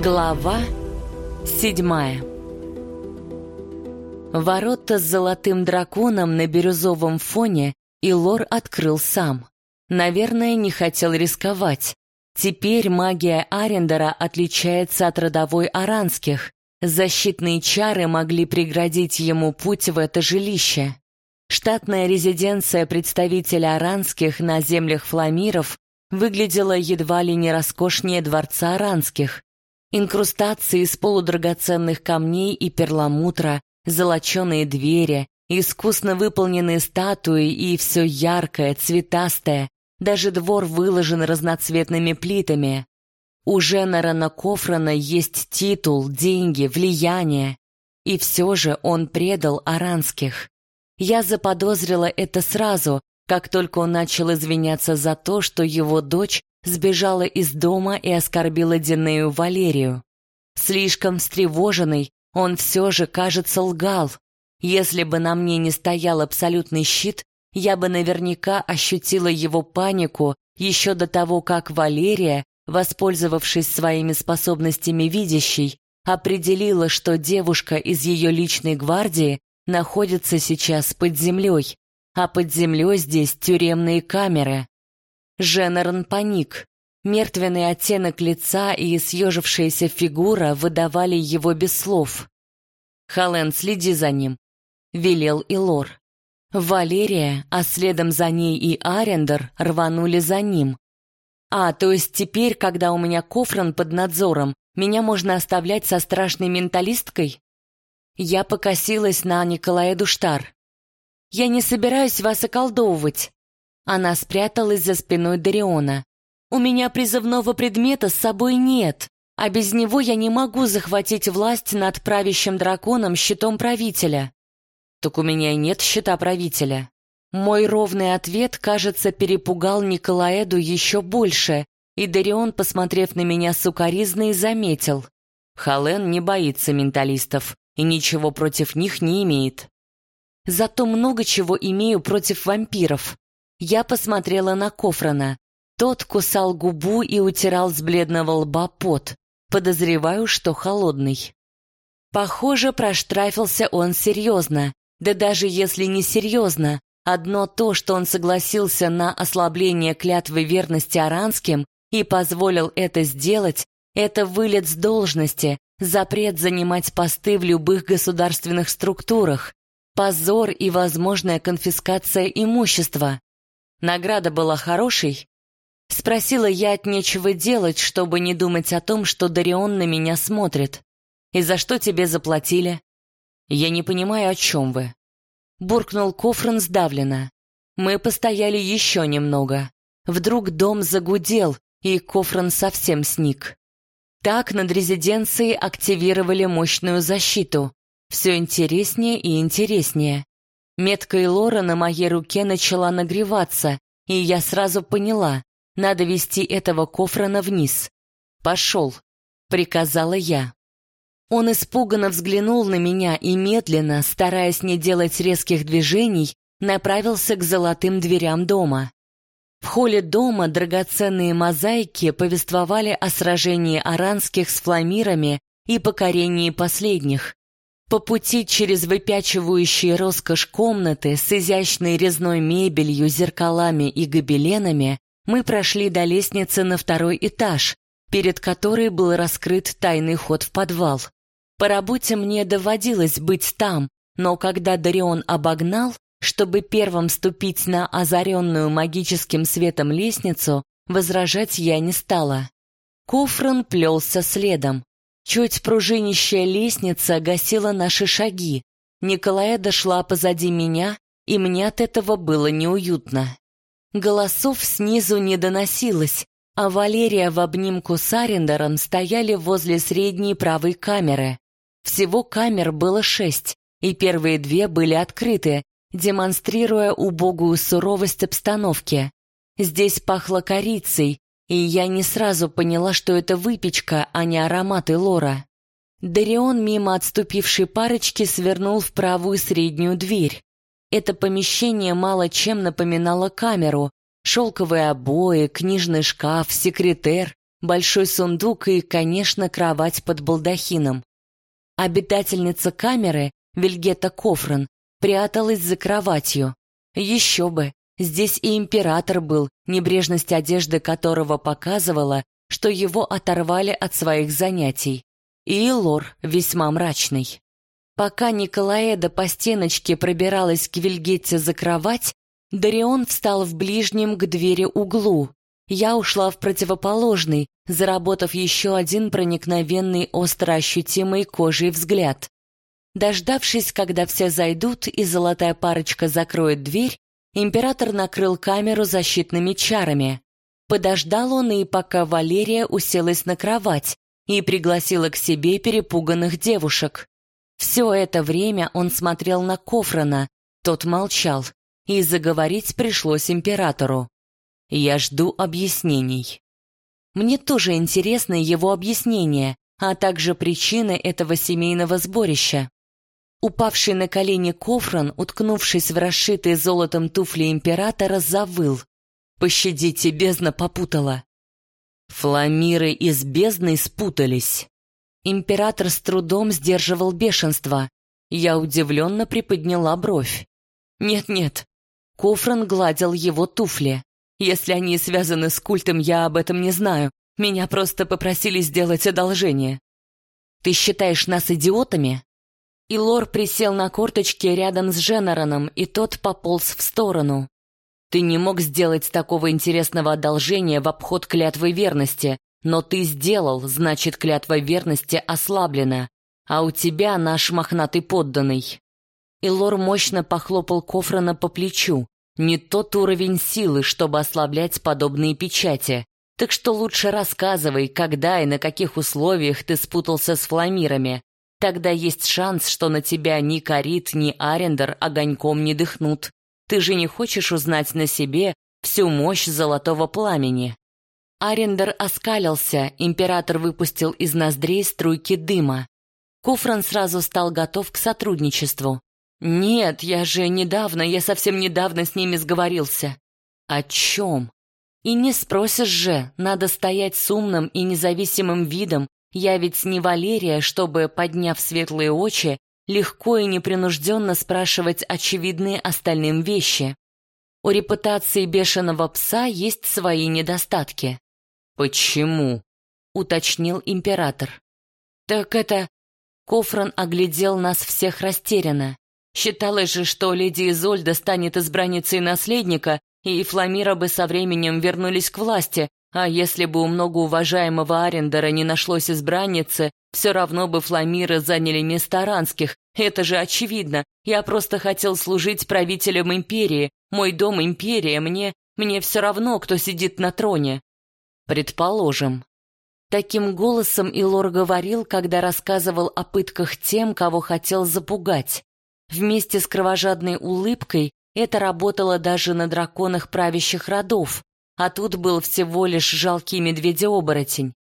Глава седьмая Ворота с золотым драконом на бирюзовом фоне Илор открыл сам. Наверное, не хотел рисковать. Теперь магия Арендера отличается от родовой аранских. Защитные чары могли преградить ему путь в это жилище. Штатная резиденция представителя аранских на землях фламиров выглядела едва ли не роскошнее дворца аранских. Инкрустации из полудрагоценных камней и перламутра, золоченые двери, искусно выполненные статуи и все яркое, цветастое. Даже двор выложен разноцветными плитами. У Женерана Кофрана есть титул, деньги, влияние. И все же он предал аранских. Я заподозрила это сразу, как только он начал извиняться за то, что его дочь сбежала из дома и оскорбила Динею Валерию. Слишком встревоженный, он все же, кажется, лгал. Если бы на мне не стоял абсолютный щит, я бы наверняка ощутила его панику еще до того, как Валерия, воспользовавшись своими способностями видящей, определила, что девушка из ее личной гвардии находится сейчас под землей, а под землей здесь тюремные камеры. Женерон паник. Мертвенный оттенок лица и съежившаяся фигура выдавали его без слов. «Холлен, следи за ним», — велел Илор. Валерия, а следом за ней и Арендер рванули за ним. «А, то есть теперь, когда у меня кофран под надзором, меня можно оставлять со страшной менталисткой?» Я покосилась на Николая Душтар. «Я не собираюсь вас околдовывать». Она спряталась за спиной Дариона. «У меня призывного предмета с собой нет, а без него я не могу захватить власть над правящим драконом щитом правителя». «Так у меня нет щита правителя». Мой ровный ответ, кажется, перепугал Николаэду еще больше, и Дарион, посмотрев на меня сукоризной, заметил. Хален не боится менталистов и ничего против них не имеет. Зато много чего имею против вампиров. Я посмотрела на Кофрана. Тот кусал губу и утирал с бледного лба пот. Подозреваю, что холодный. Похоже, проштрафился он серьезно. Да даже если не серьезно, одно то, что он согласился на ослабление клятвы верности аранским и позволил это сделать, это вылет с должности, запрет занимать посты в любых государственных структурах, позор и возможная конфискация имущества. Награда была хорошей? Спросила я от нечего делать, чтобы не думать о том, что Дарион на меня смотрит. «И за что тебе заплатили?» «Я не понимаю, о чем вы». Буркнул Кофран сдавленно. Мы постояли еще немного. Вдруг дом загудел, и Кофран совсем сник. Так над резиденцией активировали мощную защиту. Все интереснее и интереснее. Метка Лора на моей руке начала нагреваться, и я сразу поняла, надо вести этого кофрана вниз. «Пошел», — приказала я. Он испуганно взглянул на меня и медленно, стараясь не делать резких движений, направился к золотым дверям дома. В холле дома драгоценные мозаики повествовали о сражении аранских с фламирами и покорении последних. По пути через выпячивающие роскошь комнаты с изящной резной мебелью, зеркалами и гобеленами мы прошли до лестницы на второй этаж, перед которой был раскрыт тайный ход в подвал. По работе мне доводилось быть там, но когда Дарион обогнал, чтобы первым ступить на озаренную магическим светом лестницу, возражать я не стала. Кофран плелся следом. Чуть пружинищая лестница гасила наши шаги. Николая дошла позади меня, и мне от этого было неуютно. Голосов снизу не доносилось, а Валерия в обнимку с Арендером стояли возле средней правой камеры. Всего камер было шесть, и первые две были открыты, демонстрируя убогую суровость обстановки. Здесь пахло корицей, и я не сразу поняла, что это выпечка, а не ароматы лора. Дарион мимо отступившей парочки свернул в правую среднюю дверь. Это помещение мало чем напоминало камеру. Шелковые обои, книжный шкаф, секретер. большой сундук и, конечно, кровать под балдахином. Обитательница камеры, Вильгета Кофран, пряталась за кроватью. Еще бы, здесь и император был, небрежность одежды которого показывала, что его оторвали от своих занятий. И Лор весьма мрачный. Пока Николаэда по стеночке пробиралась к Вильгетте за кровать, Дарион встал в ближнем к двери углу. Я ушла в противоположный, заработав еще один проникновенный остро ощутимый кожей взгляд. Дождавшись, когда все зайдут и золотая парочка закроет дверь, император накрыл камеру защитными чарами. Подождал он и пока Валерия уселась на кровать и пригласила к себе перепуганных девушек. Все это время он смотрел на Кофрана, тот молчал, и заговорить пришлось императору. Я жду объяснений. Мне тоже интересны его объяснения, а также причины этого семейного сборища. Упавший на колени Кофран, уткнувшись в расшитые золотом туфли императора, завыл. «Пощадите, бездна попутала!» Фламиры из бездны спутались. Император с трудом сдерживал бешенство. Я удивленно приподняла бровь. «Нет-нет». Кофран гладил его туфли. «Если они связаны с культом, я об этом не знаю. Меня просто попросили сделать одолжение». «Ты считаешь нас идиотами?» И Лор присел на корточки рядом с Дженнероном, и тот пополз в сторону. «Ты не мог сделать такого интересного одолжения в обход клятвы верности, но ты сделал, значит, клятва верности ослаблена, а у тебя наш мохнатый подданный». И Лор мощно похлопал Кофрана по плечу. Не тот уровень силы, чтобы ослаблять подобные печати. Так что лучше рассказывай, когда и на каких условиях ты спутался с фламирами. Тогда есть шанс, что на тебя ни Карит, ни Арендер огоньком не дыхнут. Ты же не хочешь узнать на себе всю мощь золотого пламени?» Арендер оскалился, император выпустил из ноздрей струйки дыма. Куфран сразу стал готов к сотрудничеству. «Нет, я же недавно, я совсем недавно с ними сговорился». «О чем?» «И не спросишь же, надо стоять с умным и независимым видом я ведь не Валерия, чтобы, подняв светлые очи, легко и непринужденно спрашивать очевидные остальным вещи. У репутации бешеного пса есть свои недостатки. «Почему?» — уточнил император. «Так это...» Кофран оглядел нас всех растерянно. Считалось же, что леди Изольда станет избранницей наследника, и Фламира бы со временем вернулись к власти, а если бы у многоуважаемого Арендера не нашлось избранницы, все равно бы фламиры заняли место аранских. Это же очевидно. Я просто хотел служить правителем империи. Мой дом — империя. Мне... мне все равно, кто сидит на троне. Предположим. Таким голосом Илор говорил, когда рассказывал о пытках тем, кого хотел запугать. Вместе с кровожадной улыбкой это работало даже на драконах правящих родов а тут был всего лишь жалкий медведя-оборотень.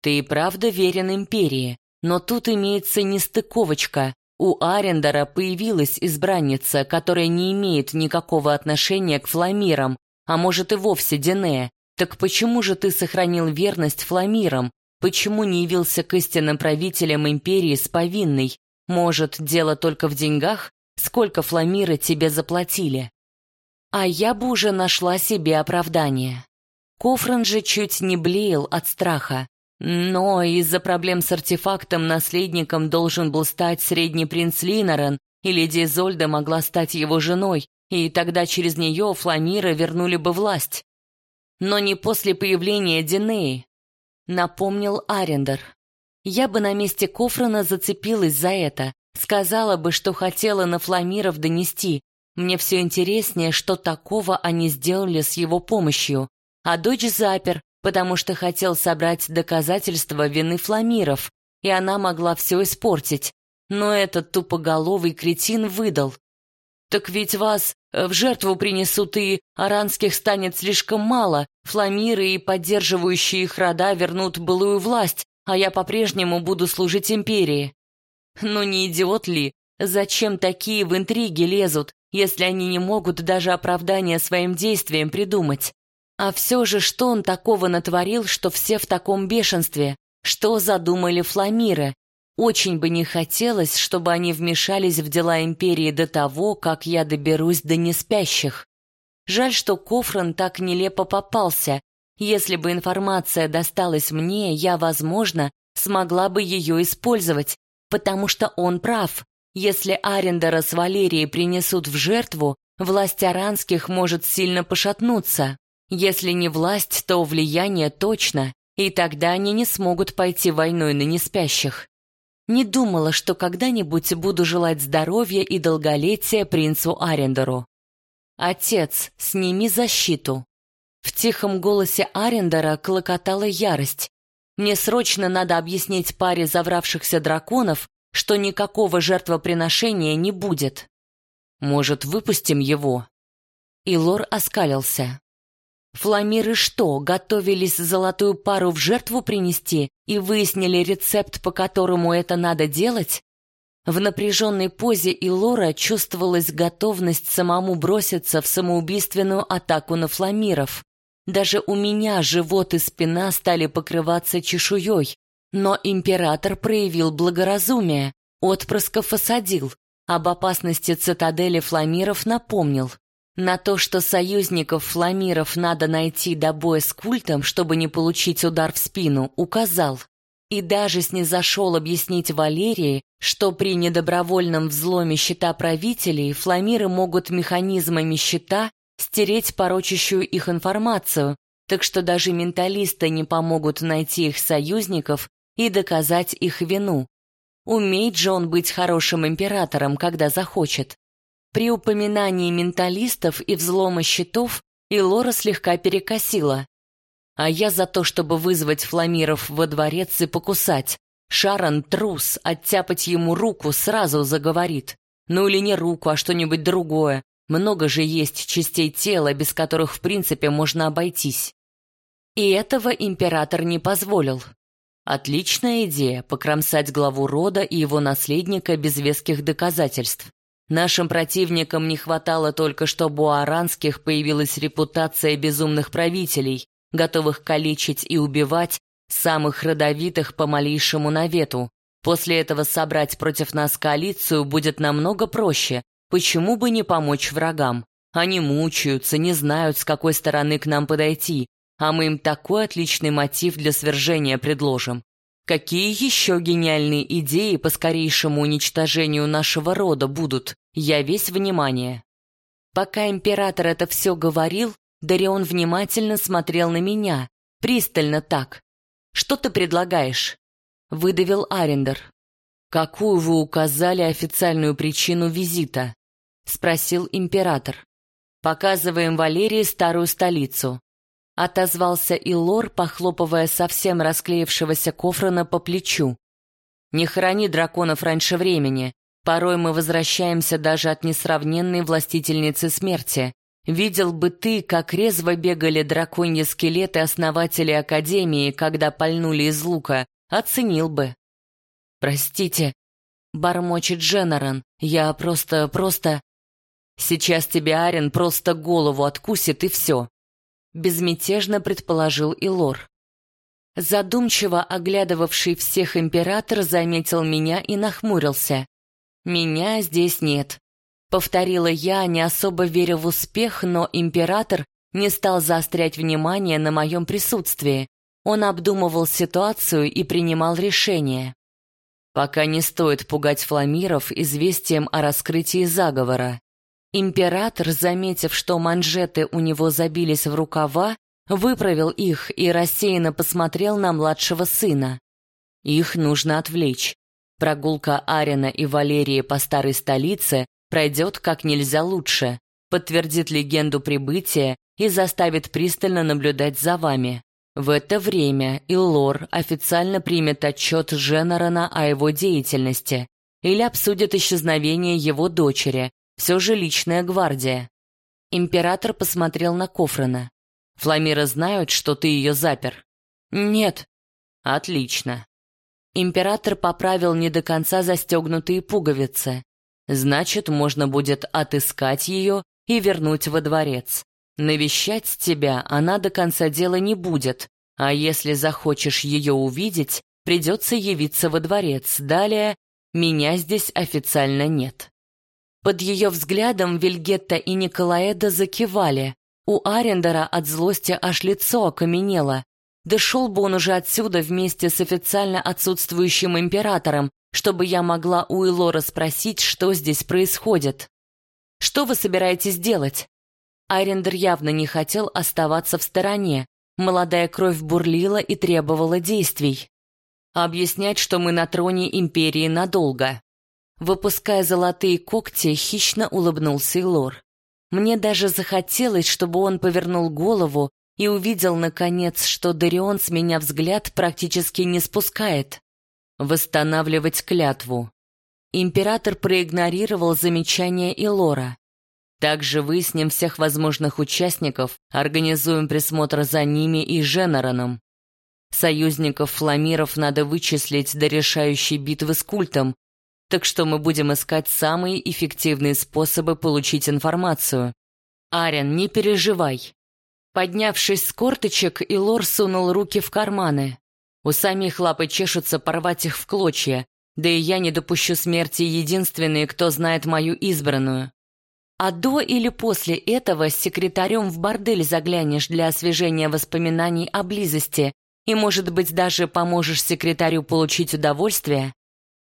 Ты и правда верен империи, но тут имеется нестыковочка. У Арендера появилась избранница, которая не имеет никакого отношения к фламирам, а может и вовсе Денея. Так почему же ты сохранил верность фламирам? Почему не явился к истинным правителям империи с повинной? Может, дело только в деньгах? Сколько фламиры тебе заплатили? А я бы уже нашла себе оправдание. Кофран же чуть не блеял от страха. Но из-за проблем с артефактом наследником должен был стать средний принц Линорен, и леди Зольда могла стать его женой, и тогда через нее Фламира вернули бы власть. Но не после появления Динеи, напомнил Арендер. Я бы на месте Кофрана зацепилась за это, сказала бы, что хотела на Фламиров донести, мне все интереснее, что такого они сделали с его помощью. А дочь запер, потому что хотел собрать доказательства вины фламиров, и она могла все испортить. Но этот тупоголовый кретин выдал. «Так ведь вас э, в жертву принесут и аранских станет слишком мало, фламиры и поддерживающие их рода вернут былую власть, а я по-прежнему буду служить империи». Ну не идиот ли? Зачем такие в интриги лезут? Если они не могут даже оправдания своим действиям придумать. А все же, что он такого натворил, что все в таком бешенстве? Что задумали фламиры? Очень бы не хотелось, чтобы они вмешались в дела Империи до того, как я доберусь до неспящих. Жаль, что Кофран так нелепо попался. Если бы информация досталась мне, я, возможно, смогла бы ее использовать, потому что он прав. Если Арендера с Валерией принесут в жертву, власть аранских может сильно пошатнуться. Если не власть, то влияние точно, и тогда они не смогут пойти войной на неспящих. Не думала, что когда-нибудь буду желать здоровья и долголетия принцу Арендеру. «Отец, сними защиту!» В тихом голосе Арендера клокотала ярость. Мне срочно надо объяснить паре завравшихся драконов, что никакого жертвоприношения не будет. Может, выпустим его?» И Лор оскалился. Фламиры что, готовились золотую пару в жертву принести и выяснили рецепт, по которому это надо делать? В напряженной позе Илора чувствовалась готовность самому броситься в самоубийственную атаку на фламиров. Даже у меня живот и спина стали покрываться чешуей, но император проявил благоразумие, отпрысков осадил, об опасности цитадели фламиров напомнил. На то, что союзников фламиров надо найти до боя с культом, чтобы не получить удар в спину, указал. И даже снизошел объяснить Валерии, что при недобровольном взломе щита правителей фламиры могут механизмами щита стереть порочащую их информацию, так что даже менталисты не помогут найти их союзников и доказать их вину. Умеет же он быть хорошим императором, когда захочет. При упоминании менталистов и взлома щитов Илора слегка перекосила. А я за то, чтобы вызвать фламиров во дворец и покусать. Шарон трус, оттяпать ему руку сразу заговорит. Ну или не руку, а что-нибудь другое. Много же есть частей тела, без которых в принципе можно обойтись. И этого император не позволил. Отличная идея — покромсать главу рода и его наследника без веских доказательств. Нашим противникам не хватало только, чтобы у аранских появилась репутация безумных правителей, готовых калечить и убивать самых родовитых по малейшему навету. После этого собрать против нас коалицию будет намного проще. Почему бы не помочь врагам? Они мучаются, не знают, с какой стороны к нам подойти, а мы им такой отличный мотив для свержения предложим. Какие еще гениальные идеи по скорейшему уничтожению нашего рода будут? Я весь внимание. Пока император это все говорил, Дарион внимательно смотрел на меня, пристально так. «Что ты предлагаешь?» — выдавил Арендер. «Какую вы указали официальную причину визита?» — спросил император. «Показываем Валерии старую столицу отозвался Илор, похлопывая совсем расклеившегося Кофрана по плечу. «Не храни драконов раньше времени. Порой мы возвращаемся даже от несравненной властительницы смерти. Видел бы ты, как резво бегали драконьи скелеты основателей Академии, когда пальнули из лука, оценил бы». «Простите», — бормочет Дженнерон, — «я просто, просто...» «Сейчас тебе Арен просто голову откусит и все», безмятежно предположил Илор. Задумчиво оглядывавший всех император заметил меня и нахмурился. «Меня здесь нет», — повторила я, не особо веря в успех, но император не стал заострять внимание на моем присутствии. Он обдумывал ситуацию и принимал решение. Пока не стоит пугать фламиров известием о раскрытии заговора. Император, заметив, что манжеты у него забились в рукава, выправил их и рассеянно посмотрел на младшего сына. Их нужно отвлечь. Прогулка Арина и Валерии по старой столице пройдет как нельзя лучше, подтвердит легенду прибытия и заставит пристально наблюдать за вами. В это время Иллор официально примет отчет Женерона о его деятельности или обсудит исчезновение его дочери, все же личная гвардия. Император посмотрел на Кофрана. Фламира знают, что ты ее запер? Нет. Отлично. Император поправил не до конца застегнутые пуговицы. Значит, можно будет отыскать ее и вернуть во дворец. Навещать тебя она до конца дела не будет, а если захочешь ее увидеть, придется явиться во дворец. Далее меня здесь официально нет. Под ее взглядом Вильгетта и Николаэда закивали. У Арендера от злости аж лицо окаменело. Да шел бы он уже отсюда вместе с официально отсутствующим императором, чтобы я могла у Илора спросить, что здесь происходит. «Что вы собираетесь делать?» Арендер явно не хотел оставаться в стороне. Молодая кровь бурлила и требовала действий. Объяснять, что мы на троне империи надолго. Выпуская золотые когти, хищно улыбнулся Илор. Мне даже захотелось, чтобы он повернул голову и увидел, наконец, что Дарион с меня взгляд практически не спускает. Восстанавливать клятву. Император проигнорировал замечание Илора. Также выясним всех возможных участников, организуем присмотр за ними и Женероном. Союзников фламиров надо вычислить до решающей битвы с культом, так что мы будем искать самые эффективные способы получить информацию. Арен, не переживай. Поднявшись с корточек, Илор сунул руки в карманы. У самих лапы чешутся порвать их в клочья, да и я не допущу смерти единственной, кто знает мою избранную. А до или после этого с секретарем в бордель заглянешь для освежения воспоминаний о близости и, может быть, даже поможешь секретарю получить удовольствие?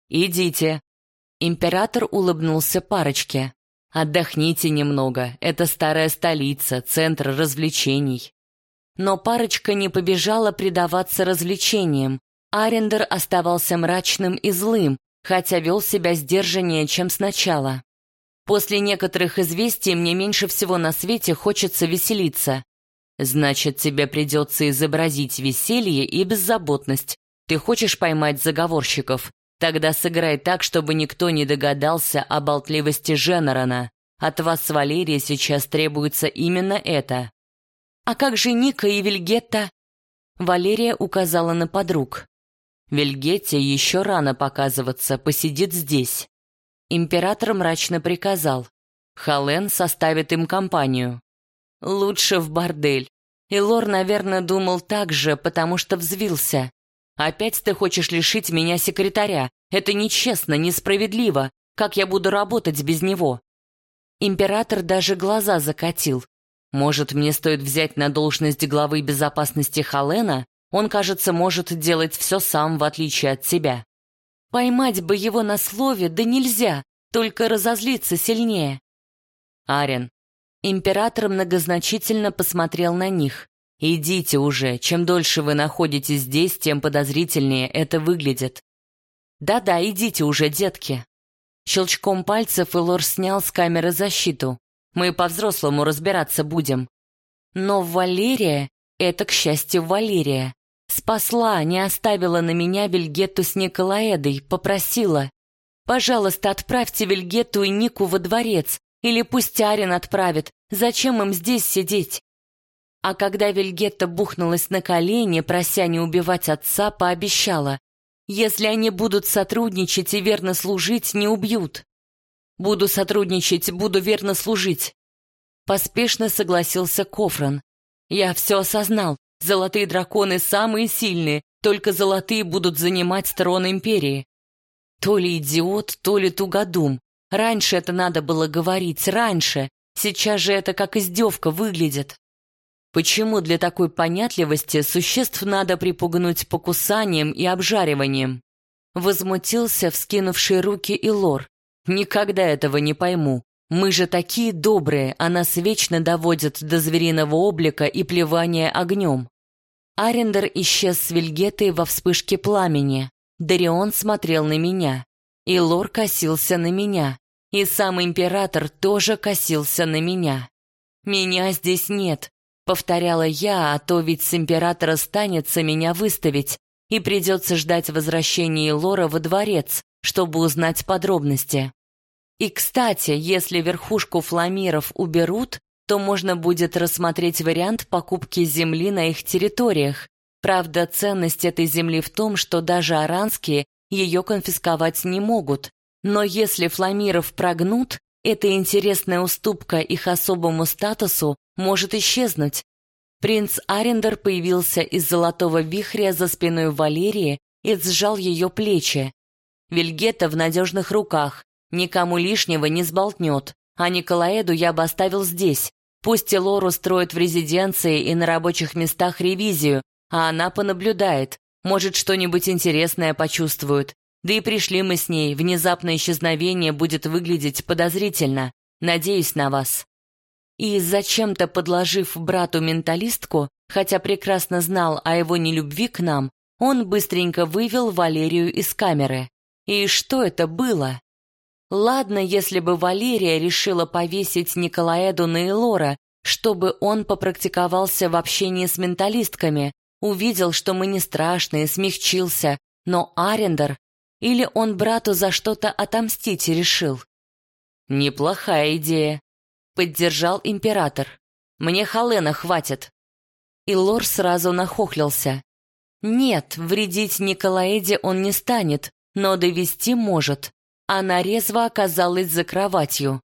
Идите, Император улыбнулся парочке. «Отдохните немного, это старая столица, центр развлечений». Но парочка не побежала предаваться развлечениям. Арендер оставался мрачным и злым, хотя вел себя сдержаннее, чем сначала. После некоторых известий мне меньше всего на свете хочется веселиться. Значит, тебе придется изобразить веселье и беззаботность. Ты хочешь поймать заговорщиков, Тогда сыграй так, чтобы никто не догадался о болтливости Женерона. От вас с Валерией сейчас требуется именно это. А как же Ника и Вильгетта? Валерия указала на подруг. Вильгетте еще рано показываться, посидит здесь. Император мрачно приказал. Хален составит им компанию. Лучше в бордель. И Лор, наверное, думал так же, потому что взвился. Опять ты хочешь лишить меня секретаря. Это нечестно, несправедливо. Как я буду работать без него? Император даже глаза закатил. Может, мне стоит взять на должность главы безопасности Халена? Он, кажется, может делать все сам, в отличие от тебя. Поймать бы его на слове, да нельзя, только разозлиться сильнее. Арен. Император многозначительно посмотрел на них. «Идите уже. Чем дольше вы находитесь здесь, тем подозрительнее это выглядит». «Да-да, идите уже, детки». Щелчком пальцев Элор снял с камеры защиту. «Мы по-взрослому разбираться будем». Но Валерия, это, к счастью, Валерия, спасла, не оставила на меня Вильгетту с Николаэдой, попросила. «Пожалуйста, отправьте Вильгетту и Нику во дворец, или пусть Арин отправит. Зачем им здесь сидеть? А когда Вильгетта бухнулась на колени, прося не убивать отца, пообещала, если они будут сотрудничать и верно служить, не убьют. Буду сотрудничать, буду верно служить. Поспешно согласился Кофран. Я все осознал. Золотые драконы самые сильные, только золотые будут занимать трон империи. То ли идиот, то ли тугодум. Раньше это надо было говорить, раньше. Сейчас же это как издевка выглядит. Почему для такой понятливости существ надо припугнуть покусанием и обжариванием? Возмутился вскинувший руки и лор. Никогда этого не пойму. Мы же такие добрые, а нас вечно доводят до звериного облика и плевания огнем. Арендер исчез с Вильгетой во вспышке пламени. Дарион смотрел на меня. И Лор косился на меня. И сам император тоже косился на меня. Меня здесь нет, Повторяла я, а то ведь с императора станется меня выставить, и придется ждать возвращения Лора во дворец, чтобы узнать подробности. И, кстати, если верхушку фламиров уберут, то можно будет рассмотреть вариант покупки земли на их территориях. Правда, ценность этой земли в том, что даже аранские ее конфисковать не могут. Но если фламиров прогнут, эта интересная уступка их особому статусу может исчезнуть. Принц Арендер появился из золотого вихря за спиной Валерии и сжал ее плечи. Вильгета в надежных руках, никому лишнего не сболтнет, а Николаэду я бы оставил здесь. Пусть Лору строит в резиденции и на рабочих местах ревизию, а она понаблюдает, может, что-нибудь интересное почувствует. Да и пришли мы с ней, внезапное исчезновение будет выглядеть подозрительно. Надеюсь на вас. И зачем-то подложив брату менталистку, хотя прекрасно знал о его нелюбви к нам, он быстренько вывел Валерию из камеры. И что это было? Ладно, если бы Валерия решила повесить Николаэду на Элора, чтобы он попрактиковался в общении с менталистками, увидел, что мы не страшные, смягчился, но Арендер... Или он брату за что-то отомстить решил? Неплохая идея, поддержал император. Мне Халена хватит. И Лор сразу нахохлился. Нет, вредить Николаэде он не станет, но довести может. Она резво оказалась за кроватью.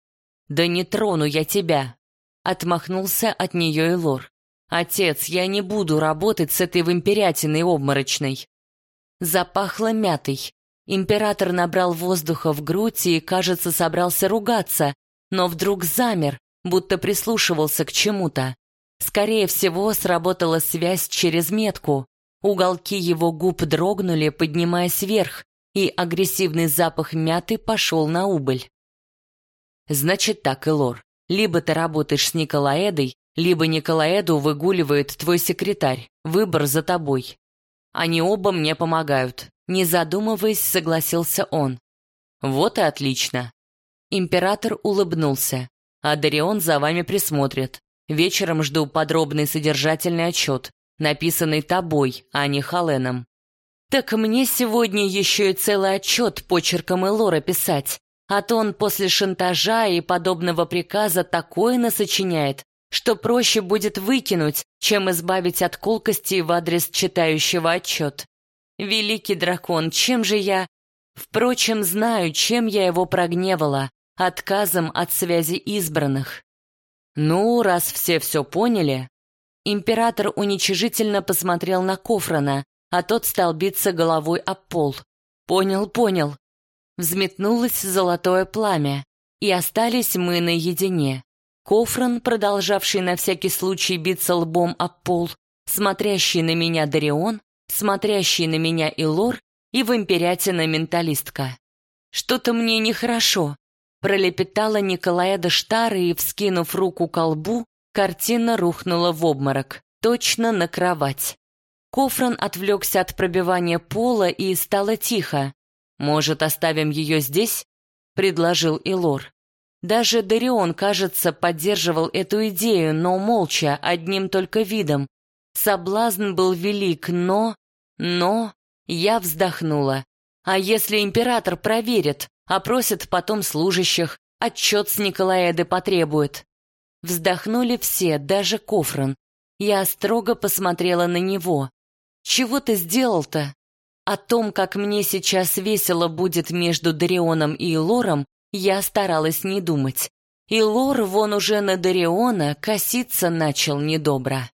«Да не трону я тебя!» Отмахнулся от нее и Лор. «Отец, я не буду работать с этой вампирятиной обморочной». Запахло мятой. Император набрал воздуха в грудь и, кажется, собрался ругаться, но вдруг замер, будто прислушивался к чему-то. Скорее всего, сработала связь через метку. Уголки его губ дрогнули, поднимаясь вверх, и агрессивный запах мяты пошел на убыль. «Значит так, Элор, либо ты работаешь с Николаэдой, либо Николаэду выгуливает твой секретарь. Выбор за тобой. Они оба мне помогают. Не задумываясь, согласился он. Вот и отлично. Император улыбнулся. А Дарион за вами присмотрит. Вечером жду подробный содержательный отчет, написанный тобой, а не Халеном. Так мне сегодня еще и целый отчет почерком Элора писать. А то он после шантажа и подобного приказа такое насочиняет, что проще будет выкинуть, чем избавить от колкости в адрес читающего отчет. Великий дракон, чем же я... Впрочем, знаю, чем я его прогневала. Отказом от связи избранных. Ну, раз все все поняли... Император уничижительно посмотрел на Кофрана, а тот стал биться головой об пол. Понял, понял. Взметнулось золотое пламя, и остались мы наедине. Кофран, продолжавший на всякий случай биться лбом об пол, смотрящий на меня Дарион, смотрящий на меня Илор и вампирятина-менталистка. «Что-то мне нехорошо», — пролепетала Николаэда Штара и, вскинув руку к лбу, картина рухнула в обморок, точно на кровать. Кофран отвлекся от пробивания пола и стало тихо. «Может, оставим ее здесь?» — предложил Илор. Даже Дарион, кажется, поддерживал эту идею, но молча, одним только видом. Соблазн был велик, но... Но... Я вздохнула. А если император проверит, опросит потом служащих, отчет с Николаэды потребует? Вздохнули все, даже Кофран. Я строго посмотрела на него. Чего ты сделал-то? О том, как мне сейчас весело будет между Дарионом и Лором, я старалась не думать. И Лор вон уже на Дариона коситься начал недобро.